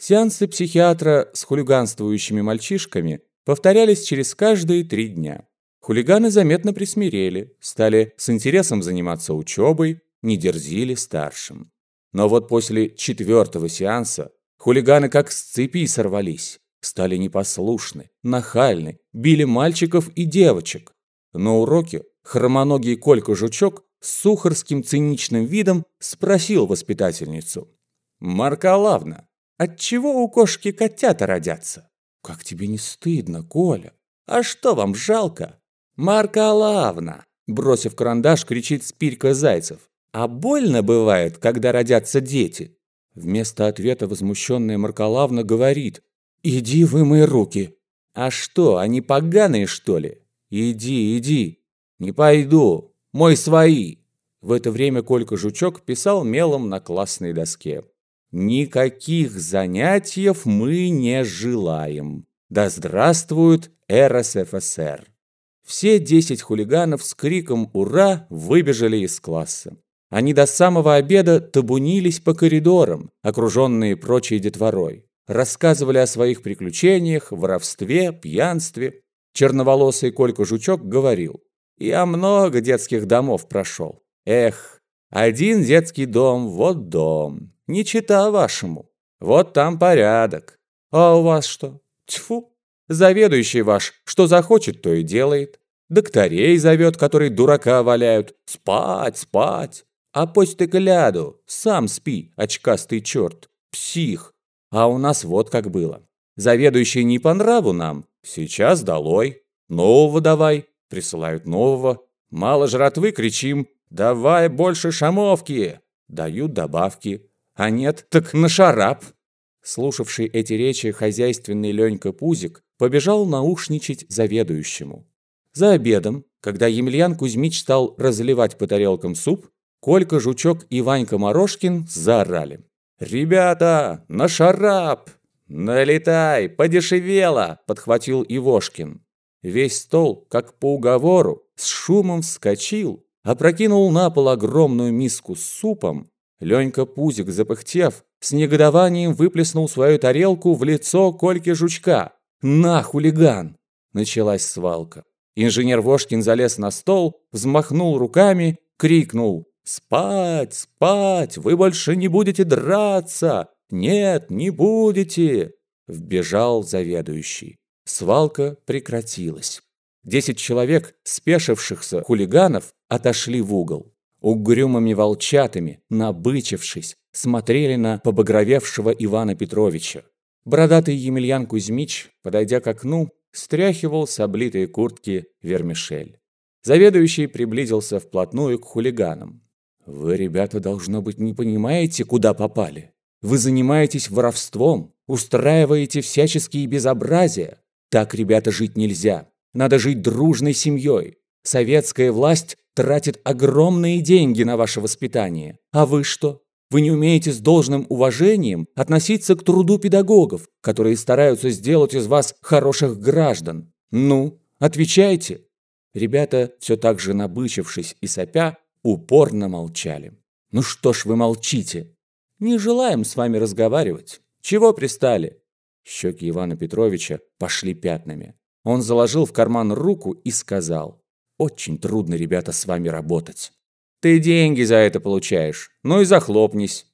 Сеансы психиатра с хулиганствующими мальчишками повторялись через каждые три дня. Хулиганы заметно присмирели, стали с интересом заниматься учебой, не дерзили старшим. Но вот после четвертого сеанса хулиганы как с цепи сорвались, стали непослушны, нахальны, били мальчиков и девочек. На уроке хромоногий Колька-жучок с сухарским циничным видом спросил воспитательницу. «Маркалавна, отчего у кошки котята родятся?» «Как тебе не стыдно, Коля? А что вам жалко?» «Маркалавна!» Бросив карандаш, кричит Спирька Зайцев. «А больно бывает, когда родятся дети?» Вместо ответа возмущенная Маркалавна говорит. «Иди вымой руки». «А что, они поганые, что ли?» «Иди, иди». «Не пойду. Мой свои». В это время Колька Жучок писал мелом на классной доске. «Никаких занятий мы не желаем. Да здравствует РСФСР!» Все десять хулиганов с криком «Ура!» выбежали из класса. Они до самого обеда табунились по коридорам, окруженные прочей детворой. Рассказывали о своих приключениях, воровстве, пьянстве. Черноволосый Колька Жучок говорил, «Я много детских домов прошел. Эх, один детский дом, вот дом, не чита вашему. Вот там порядок. А у вас что? Тьфу! Заведующий ваш, что захочет, то и делает. Докторей зовет, которые дурака валяют. Спать, спать. А пусть ты гляду, сам спи, очкастый черт. Псих. А у нас вот как было. Заведующий не по нраву нам. Сейчас долой. Нового давай. Присылают нового. Мало жратвы, кричим. «Давай больше шамовки!» Дают добавки. А нет, так на шарап. Слушавший эти речи хозяйственный Ленька Пузик побежал наушничать заведующему. За обедом, когда Емельян Кузьмич стал разливать по тарелкам суп, Колька Жучок и Ванька Морошкин заорали. «Ребята, на шарап!» «Налетай, подешевело!» – подхватил Ивошкин. Весь стол, как по уговору, с шумом вскочил, опрокинул на пол огромную миску с супом. Ленька Пузик, запыхтев, с негодованием выплеснул свою тарелку в лицо Кольки Жучка. «На, хулиган!» Началась свалка. Инженер Вошкин залез на стол, взмахнул руками, крикнул «Спать, спать! Вы больше не будете драться! Нет, не будете!» Вбежал заведующий. Свалка прекратилась. Десять человек, спешившихся хулиганов, отошли в угол. Угрюмыми волчатами, набычившись, смотрели на побагровевшего Ивана Петровича. Бородатый Емельян Кузьмич, подойдя к окну, стряхивал с облитой куртки вермишель. Заведующий приблизился вплотную к хулиганам. «Вы, ребята, должно быть, не понимаете, куда попали. Вы занимаетесь воровством, устраиваете всяческие безобразия. Так, ребята, жить нельзя. Надо жить дружной семьей. Советская власть тратит огромные деньги на ваше воспитание. А вы что? Вы не умеете с должным уважением относиться к труду педагогов, которые стараются сделать из вас хороших граждан. Ну, отвечайте. Ребята, все так же набычившись и сопя, упорно молчали. Ну что ж вы молчите? Не желаем с вами разговаривать. Чего пристали? Щеки Ивана Петровича пошли пятнами. Он заложил в карман руку и сказал, «Очень трудно, ребята, с вами работать. Ты деньги за это получаешь, ну и захлопнись.